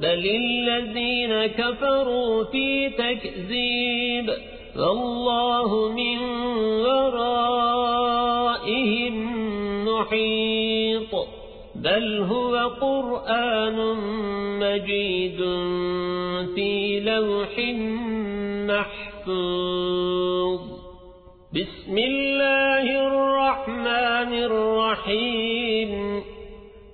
بل الذين كفروا في تكذيب فالله من ورائهم محيط بل هو قرآن مجيد في لوح محفوظ بسم الله الرحمن الرحيم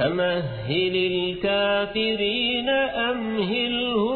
فمهل الكافرين أمهلهم